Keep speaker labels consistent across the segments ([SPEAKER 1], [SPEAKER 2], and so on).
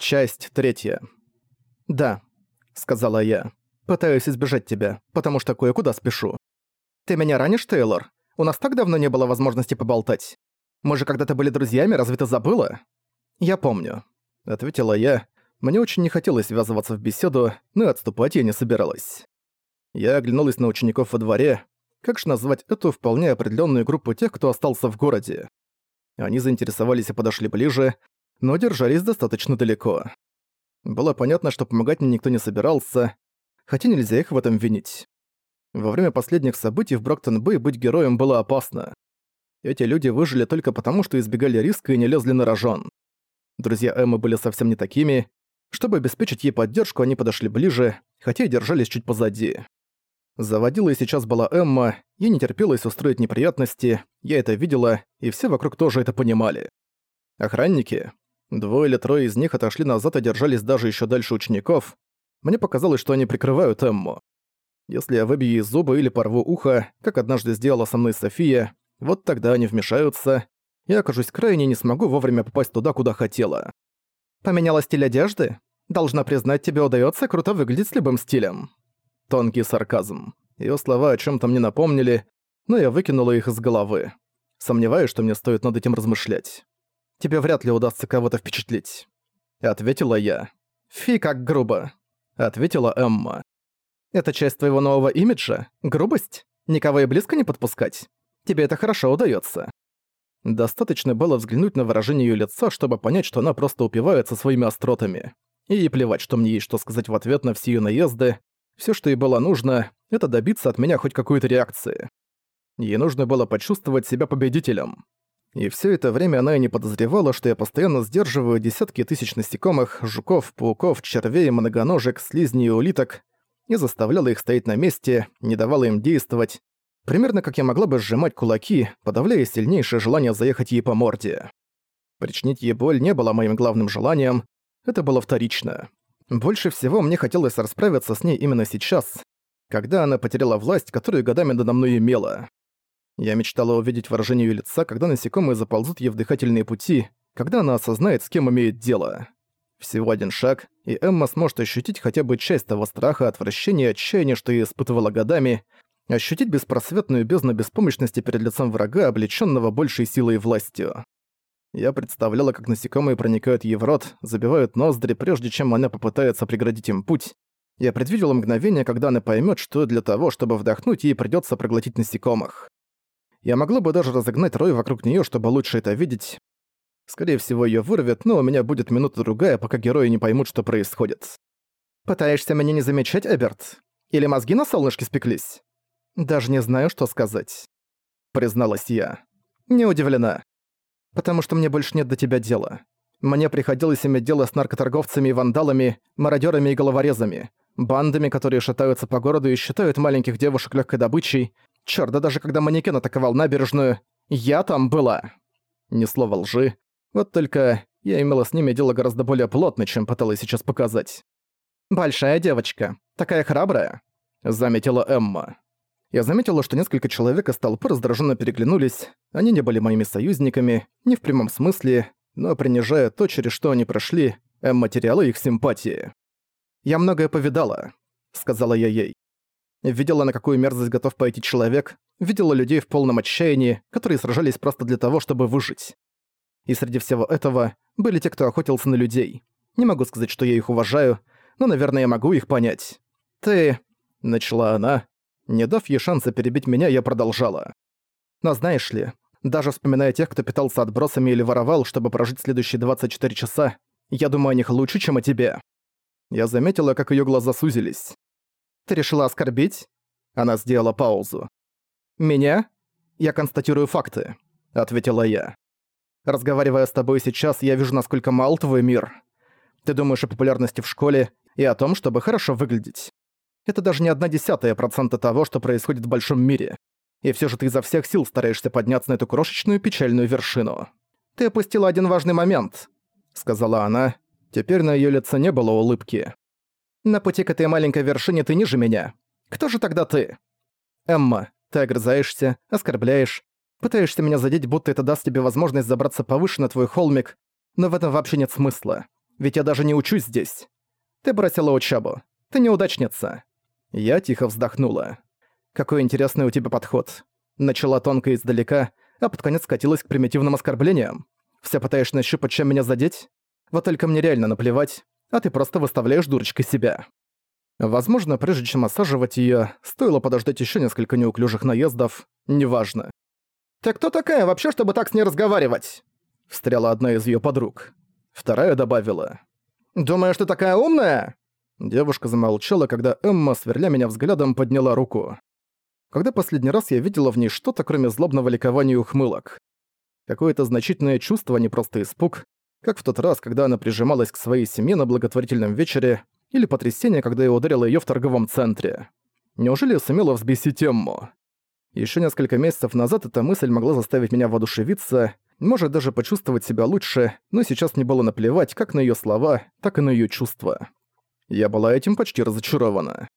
[SPEAKER 1] Часть третья. «Да», — сказала я. «Пытаюсь избежать тебя, потому что кое-куда спешу». «Ты меня ранишь, Тейлор? У нас так давно не было возможности поболтать. Мы же когда-то были друзьями, разве ты забыла?» «Я помню», — ответила я. Мне очень не хотелось ввязываться в беседу, но отступать я не собиралась. Я оглянулась на учеников во дворе. Как же назвать эту вполне определенную группу тех, кто остался в городе? Они заинтересовались и подошли ближе, но держались достаточно далеко. Было понятно, что помогать мне никто не собирался, хотя нельзя их в этом винить. Во время последних событий в Броктон-Бэй быть героем было опасно. Эти люди выжили только потому, что избегали риска и не лезли на рожон. Друзья Эммы были совсем не такими. Чтобы обеспечить ей поддержку, они подошли ближе, хотя и держались чуть позади. Заводила и сейчас была Эмма, ей не терпелось устроить неприятности, я это видела, и все вокруг тоже это понимали. Охранники, Двое или трое из них отошли назад и держались даже еще дальше учеников. Мне показалось, что они прикрывают Эмму. Если я выбью ей зубы или порву ухо, как однажды сделала со мной София, вот тогда они вмешаются. Я окажусь крайне не смогу вовремя попасть туда, куда хотела. Поменяла стиль одежды? Должна признать, тебе удается круто выглядеть с любым стилем. Тонкий сарказм. Ее слова о чем то мне напомнили, но я выкинула их из головы. Сомневаюсь, что мне стоит над этим размышлять тебе вряд ли удастся кого-то впечатлить». Ответила я. «Фи, как грубо», — ответила Эмма. «Это часть твоего нового имиджа? Грубость? Никого и близко не подпускать? Тебе это хорошо удается. Достаточно было взглянуть на выражение ее лица, чтобы понять, что она просто упивается своими остротами. И ей плевать, что мне есть что сказать в ответ на все ее наезды. Все, что ей было нужно, это добиться от меня хоть какой-то реакции. Ей нужно было почувствовать себя победителем. И все это время она и не подозревала, что я постоянно сдерживаю десятки тысяч насекомых, жуков, пауков, червей, многоножек, слизней и улиток и заставляла их стоять на месте, не давала им действовать, примерно как я могла бы сжимать кулаки, подавляя сильнейшее желание заехать ей по морде. Причинить ей боль не было моим главным желанием, это было вторично. Больше всего мне хотелось расправиться с ней именно сейчас, когда она потеряла власть, которую годами надо мной имела. Я мечтала увидеть выражение ее лица, когда насекомые заползут ей в дыхательные пути, когда она осознает, с кем имеет дело. Всего один шаг, и Эмма сможет ощутить хотя бы часть того страха, отвращения и отчаяния, что ей испытывала годами, ощутить беспросветную бездну беспомощности перед лицом врага, облечённого большей силой и властью. Я представляла, как насекомые проникают ей в рот, забивают ноздри, прежде чем она попытается преградить им путь. Я предвидела мгновение, когда она поймёт, что для того, чтобы вдохнуть, ей придётся проглотить насекомых. Я могла бы даже разогнать рой вокруг нее, чтобы лучше это видеть. Скорее всего, ее вырвет, но у меня будет минута-другая, пока герои не поймут, что происходит. «Пытаешься меня не замечать, Эберт? Или мозги на солнышке спеклись?» «Даже не знаю, что сказать», — призналась я. «Не удивлена. Потому что мне больше нет до тебя дела. Мне приходилось иметь дело с наркоторговцами и вандалами, мародерами и головорезами, бандами, которые шатаются по городу и считают маленьких девушек легкой добычей, Черда даже когда манекен атаковал набережную, я там была. Ни слова лжи. Вот только я имела с ними дело гораздо более плотно, чем пыталась сейчас показать. «Большая девочка. Такая храбрая», — заметила Эмма. Я заметила, что несколько человек из толпы раздраженно переглянулись. Они не были моими союзниками, не в прямом смысле, но принижая то, через что они прошли, Эмма теряла их симпатии. «Я многое повидала», — сказала я ей. Видела, на какую мерзость готов пойти человек, видела людей в полном отчаянии, которые сражались просто для того, чтобы выжить. И среди всего этого были те, кто охотился на людей. Не могу сказать, что я их уважаю, но, наверное, я могу их понять. «Ты...» — начала она. Не дав ей шанса перебить меня, я продолжала. «Но знаешь ли, даже вспоминая тех, кто питался отбросами или воровал, чтобы прожить следующие 24 часа, я думаю о них лучше, чем о тебе». Я заметила, как ее глаза сузились. Ты решила оскорбить?» Она сделала паузу. «Меня? Я констатирую факты», — ответила я. «Разговаривая с тобой сейчас, я вижу, насколько мал твой мир. Ты думаешь о популярности в школе и о том, чтобы хорошо выглядеть. Это даже не одна десятая процента того, что происходит в большом мире. И все же ты изо всех сил стараешься подняться на эту крошечную печальную вершину. Ты опустила один важный момент», — сказала она. Теперь на ее лице не было улыбки. На пути к этой маленькой вершине ты ниже меня. Кто же тогда ты? Эмма, ты огрызаешься, оскорбляешь, пытаешься меня задеть, будто это даст тебе возможность забраться повыше на твой холмик, но в этом вообще нет смысла. Ведь я даже не учусь здесь. Ты бросила учебу. Ты неудачница. Я тихо вздохнула. Какой интересный у тебя подход. Начала тонко издалека, а под конец скатилась к примитивным оскорблениям. Все пытаешь нащупать, чем меня задеть? Вот только мне реально наплевать, а ты просто выставляешь дурочкой себя. Возможно, прежде чем осаживать ее, стоило подождать еще несколько неуклюжих наездов, неважно. «Ты кто такая вообще, чтобы так с ней разговаривать?» — встряла одна из ее подруг. Вторая добавила. «Думаешь, ты такая умная?» Девушка замолчала, когда Эмма, сверля меня взглядом, подняла руку. Когда последний раз я видела в ней что-то, кроме злобного ликования и ухмылок. Какое-то значительное чувство, а не просто испуг, как в тот раз, когда она прижималась к своей семье на благотворительном вечере, или потрясение, когда я ударила её в торговом центре. Неужели я сумела взбесить Эмму? Ещё несколько месяцев назад эта мысль могла заставить меня воодушевиться, может даже почувствовать себя лучше, но сейчас мне было наплевать как на её слова, так и на её чувства. Я была этим почти разочарована.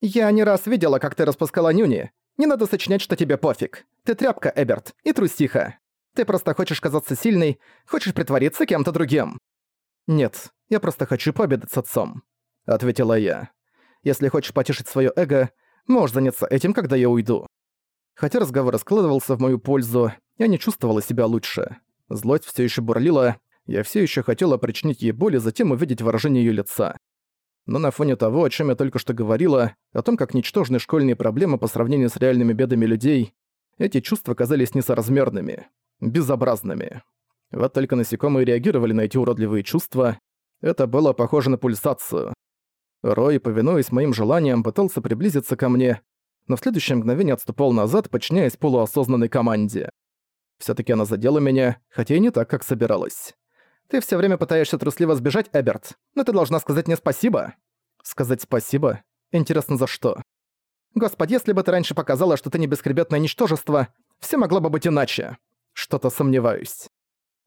[SPEAKER 1] «Я не раз видела, как ты распускала нюни. Не надо сочинять, что тебе пофиг. Ты тряпка, Эберт, и трусиха. Ты просто хочешь казаться сильной, хочешь притвориться кем-то другим». «Нет, я просто хочу победить с отцом», — ответила я. «Если хочешь потешить свое эго, можешь заняться этим, когда я уйду». Хотя разговор раскладывался в мою пользу, я не чувствовала себя лучше. Злость все еще бурлила, я все еще хотела причинить ей боль и затем увидеть выражение ее лица. Но на фоне того, о чем я только что говорила, о том, как ничтожны школьные проблемы по сравнению с реальными бедами людей, эти чувства казались несоразмерными безобразными. Вот только насекомые реагировали на эти уродливые чувства. Это было похоже на пульсацию. Рой, повинуясь моим желаниям, пытался приблизиться ко мне, но в следующее мгновение отступал назад, подчиняясь полуосознанной команде. все таки она задела меня, хотя и не так, как собиралась. «Ты все время пытаешься трусливо сбежать, Эберт, но ты должна сказать мне спасибо!» «Сказать спасибо? Интересно, за что?» «Господи, если бы ты раньше показала, что ты не бескребетное ничтожество, все могло бы быть иначе!» Что-то сомневаюсь.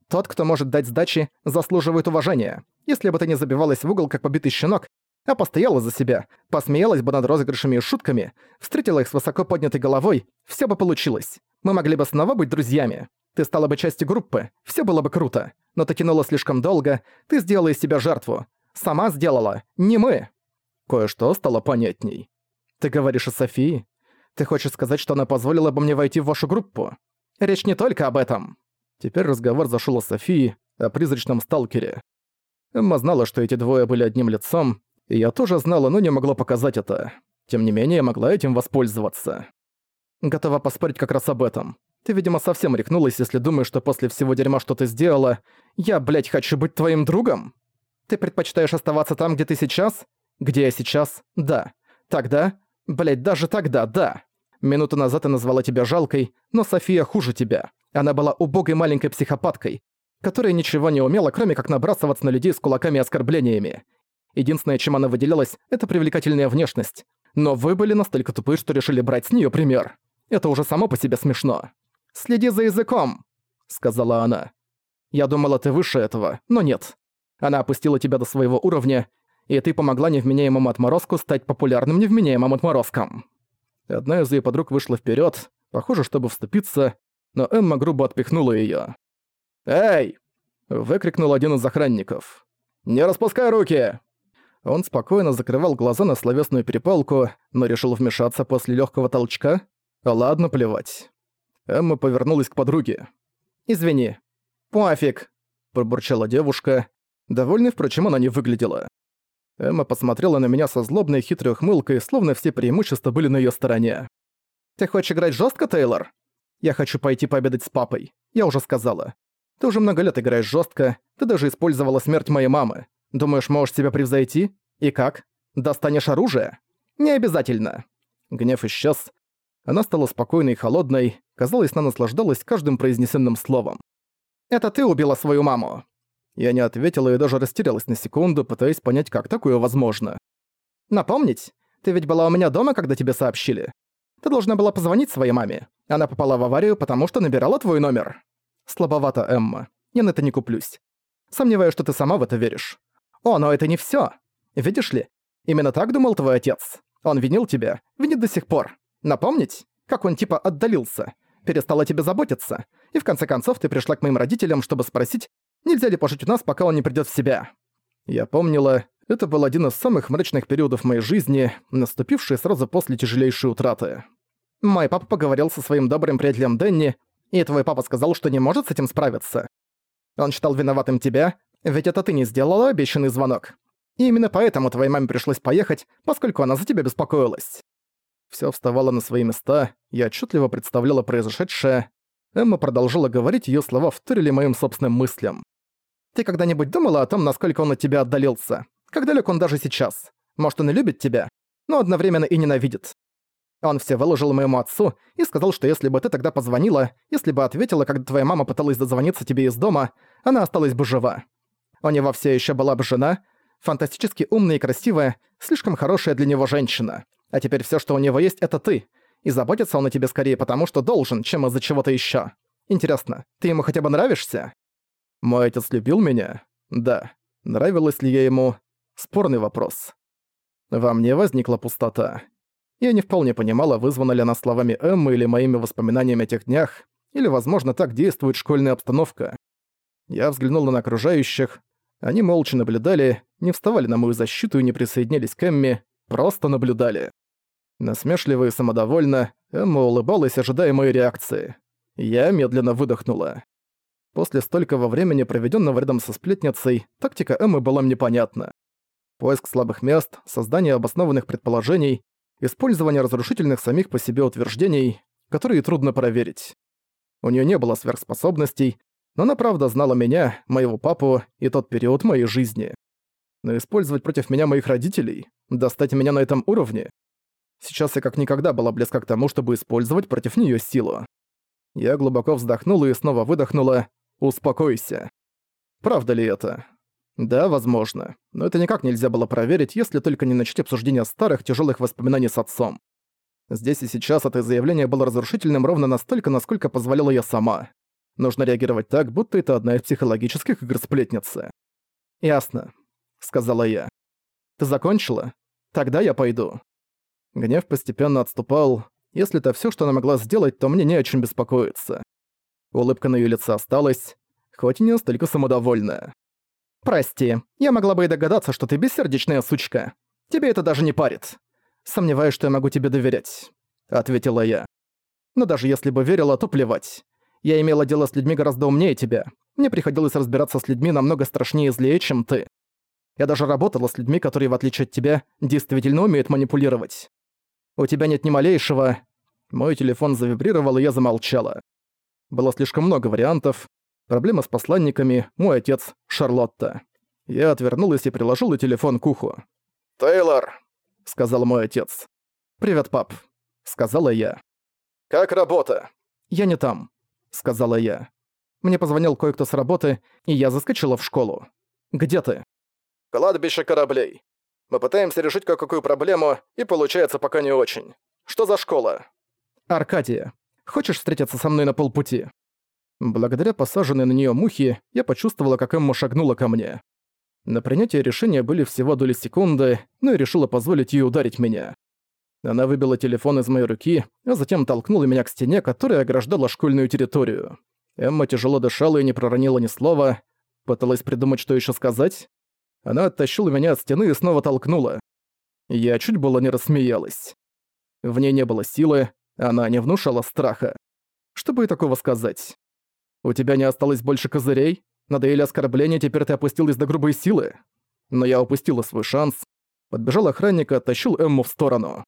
[SPEAKER 1] Тот, кто может дать сдачи, заслуживает уважения. Если бы ты не забивалась в угол, как побитый щенок, а постояла за себя, посмеялась бы над розыгрышами и шутками, встретила их с высоко поднятой головой, все бы получилось. Мы могли бы снова быть друзьями. Ты стала бы частью группы, все было бы круто. Но ты тянула слишком долго, ты сделала из себя жертву. Сама сделала, не мы. Кое-что стало понятней. Ты говоришь о Софии? Ты хочешь сказать, что она позволила бы мне войти в вашу группу? Речь не только об этом. Теперь разговор зашел о Софии, о призрачном сталкере. Эмма знала, что эти двое были одним лицом, и я тоже знала, но не могла показать это. Тем не менее, я могла этим воспользоваться. Готова поспорить как раз об этом. Ты, видимо, совсем рехнулась, если думаешь, что после всего дерьма, что ты сделала, я, блядь, хочу быть твоим другом? Ты предпочитаешь оставаться там, где ты сейчас? Где я сейчас? Да. Тогда? Блядь, даже тогда, да. Минуту назад я назвала тебя жалкой, но София хуже тебя. Она была убогой маленькой психопаткой, которая ничего не умела, кроме как набрасываться на людей с кулаками и оскорблениями. Единственное, чем она выделялась, это привлекательная внешность. Но вы были настолько тупы, что решили брать с нее пример. Это уже само по себе смешно. «Следи за языком», — сказала она. «Я думала, ты выше этого, но нет. Она опустила тебя до своего уровня, и ты помогла невменяемому отморозку стать популярным невменяемым отморозком» и одна из ее подруг вышла вперед, похоже, чтобы вступиться, но Эмма грубо отпихнула ее. «Эй!» – выкрикнул один из охранников. «Не распускай руки!» Он спокойно закрывал глаза на словесную перепалку, но решил вмешаться после легкого толчка. Ладно, плевать. Эмма повернулась к подруге. «Извини». «Пофиг», – пробурчала девушка. Довольной, впрочем, она не выглядела. Эмма посмотрела на меня со злобной хитрой ухмылкой, словно все преимущества были на ее стороне. «Ты хочешь играть жестко, Тейлор?» «Я хочу пойти пообедать с папой. Я уже сказала. Ты уже много лет играешь жестко. Ты даже использовала смерть моей мамы. Думаешь, можешь себя превзойти? И как? Достанешь оружие? Не обязательно». Гнев исчез. Она стала спокойной и холодной. Казалось, она наслаждалась каждым произнесенным словом. «Это ты убила свою маму!» Я не ответила и даже растерялась на секунду, пытаясь понять, как такое возможно. «Напомнить? Ты ведь была у меня дома, когда тебе сообщили. Ты должна была позвонить своей маме. Она попала в аварию, потому что набирала твой номер». «Слабовато, Эмма. Я на это не куплюсь. Сомневаюсь, что ты сама в это веришь. О, но это не всё. Видишь ли, именно так думал твой отец. Он винил тебя, винит до сих пор. Напомнить, как он типа отдалился, перестал о тебе заботиться, и в конце концов ты пришла к моим родителям, чтобы спросить, Нельзя ли пошить у нас, пока он не придёт в себя? Я помнила, это был один из самых мрачных периодов моей жизни, наступивший сразу после тяжелейшей утраты. Мой папа поговорил со своим добрым приятелем Дэнни, и твой папа сказал, что не может с этим справиться. Он считал виноватым тебя, ведь это ты не сделала обещанный звонок. И именно поэтому твоей маме пришлось поехать, поскольку она за тебя беспокоилась. Всё вставало на свои места, я отчетливо представляла произошедшее. Эмма продолжала говорить, её слова вторили моим собственным мыслям. Ты когда-нибудь думала о том, насколько он от тебя отдалился? Как далек он даже сейчас? Может, он и любит тебя, но одновременно и ненавидит. Он все выложил моему отцу и сказал, что если бы ты тогда позвонила, если бы ответила, когда твоя мама пыталась дозвониться тебе из дома, она осталась бы жива. У него все еще была бы жена, фантастически умная и красивая, слишком хорошая для него женщина. А теперь все, что у него есть, это ты. И заботится он о тебе скорее потому, что должен, чем из-за чего-то еще. Интересно, ты ему хотя бы нравишься? Мой отец любил меня? Да. Нравилась ли я ему? Спорный вопрос. Во мне возникла пустота. Я не вполне понимала, вызвана ли она словами Эммы или моими воспоминаниями о тех днях, или, возможно, так действует школьная обстановка. Я взглянула на окружающих. Они молча наблюдали, не вставали на мою защиту и не присоединились к Эмме, просто наблюдали. Насмешливо и самодовольно, Эмма улыбалась, ожидая моей реакции. Я медленно выдохнула. После столького времени, проведенного рядом со сплетницей, тактика Эммы была мне понятна. Поиск слабых мест, создание обоснованных предположений, использование разрушительных самих по себе утверждений, которые трудно проверить. У нее не было сверхспособностей, но она правда знала меня, моего папу и тот период моей жизни. Но использовать против меня моих родителей, достать меня на этом уровне... Сейчас я как никогда была близка к тому, чтобы использовать против нее силу. Я глубоко вздохнула и снова выдохнула, Успокойся. Правда ли это? Да, возможно. Но это никак нельзя было проверить, если только не начать обсуждение старых тяжелых воспоминаний с отцом. Здесь и сейчас это заявление было разрушительным ровно настолько, насколько позволяла я сама. Нужно реагировать так, будто это одна из психологических игр сплетницы. «Ясно», — сказала я. «Ты закончила? Тогда я пойду». Гнев постепенно отступал. Если это все, что она могла сделать, то мне не о чем беспокоиться. Улыбка на ее лице осталась, хоть и не настолько самодовольная. «Прости, я могла бы и догадаться, что ты бессердечная сучка. Тебе это даже не парит. Сомневаюсь, что я могу тебе доверять», — ответила я. «Но даже если бы верила, то плевать. Я имела дело с людьми гораздо умнее тебя. Мне приходилось разбираться с людьми намного страшнее и злее, чем ты. Я даже работала с людьми, которые, в отличие от тебя, действительно умеют манипулировать. У тебя нет ни малейшего...» Мой телефон завибрировал, и я замолчала. Было слишком много вариантов. Проблема с посланниками, мой отец, Шарлотта. Я отвернулась и приложил телефон к уху. «Тейлор», — сказал мой отец. «Привет, пап», — сказала я. «Как работа?» «Я не там», — сказала я. Мне позвонил кое-кто с работы, и я заскочила в школу. «Где ты?» «Кладбище кораблей. Мы пытаемся решить кое-какую проблему, и получается пока не очень. Что за школа?» «Аркадия», Хочешь встретиться со мной на полпути?» Благодаря посаженной на нее мухи я почувствовала, как Эмма шагнула ко мне. На принятие решения были всего доли секунды, но я решила позволить ей ударить меня. Она выбила телефон из моей руки, а затем толкнула меня к стене, которая ограждала школьную территорию. Эмма тяжело дышала и не проронила ни слова, пыталась придумать, что еще сказать. Она оттащила меня от стены и снова толкнула. Я чуть было не рассмеялась. В ней не было силы, она не внушала страха. Чтобы и такого сказать? У тебя не осталось больше козырей? Надоели оскорбления, теперь ты опустилась до грубой силы? Но я упустила свой шанс. Подбежал охранник и оттащил Эмму в сторону.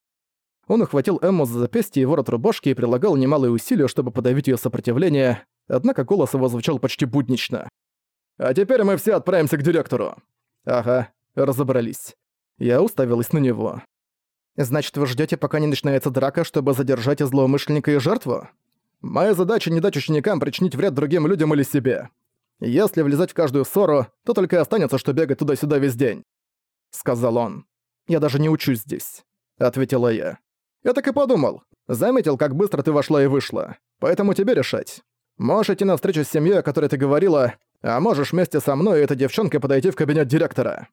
[SPEAKER 1] Он ухватил Эмму за запястье и ворот рубашки и прилагал немалые усилия, чтобы подавить ее сопротивление, однако голос его звучал почти буднично. «А теперь мы все отправимся к директору». «Ага, разобрались». Я уставилась на него. Значит, вы ждете, пока не начинается драка, чтобы задержать злоумышленника и жертву? Моя задача не дать ученикам причинить вред другим людям или себе. Если влезать в каждую ссору, то только и останется, что бегать туда-сюда весь день. Сказал он. Я даже не учусь здесь. Ответила я. Я так и подумал. Заметил, как быстро ты вошла и вышла. Поэтому тебе решать. Можешь идти на встречу с семьей, о которой ты говорила, а можешь вместе со мной и этой девчонкой подойти в кабинет директора.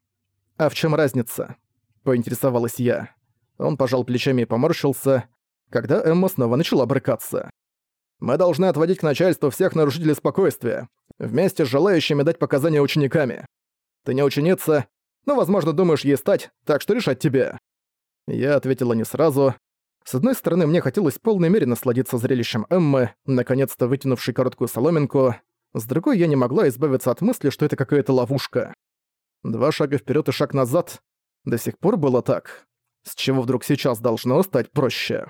[SPEAKER 1] А в чем разница? Поинтересовалась я. Он пожал плечами и поморщился, когда Эмма снова начала брыкаться. «Мы должны отводить к начальству всех нарушителей спокойствия, вместе с желающими дать показания учениками. Ты не ученица, но, возможно, думаешь ей стать, так что решать тебе». Я ответила не сразу. С одной стороны, мне хотелось в полной мере насладиться зрелищем Эммы, наконец-то вытянувшей короткую соломинку. С другой, я не могла избавиться от мысли, что это какая-то ловушка. Два шага вперед и шаг назад. До сих пор было так с чего вдруг сейчас должно стать проще.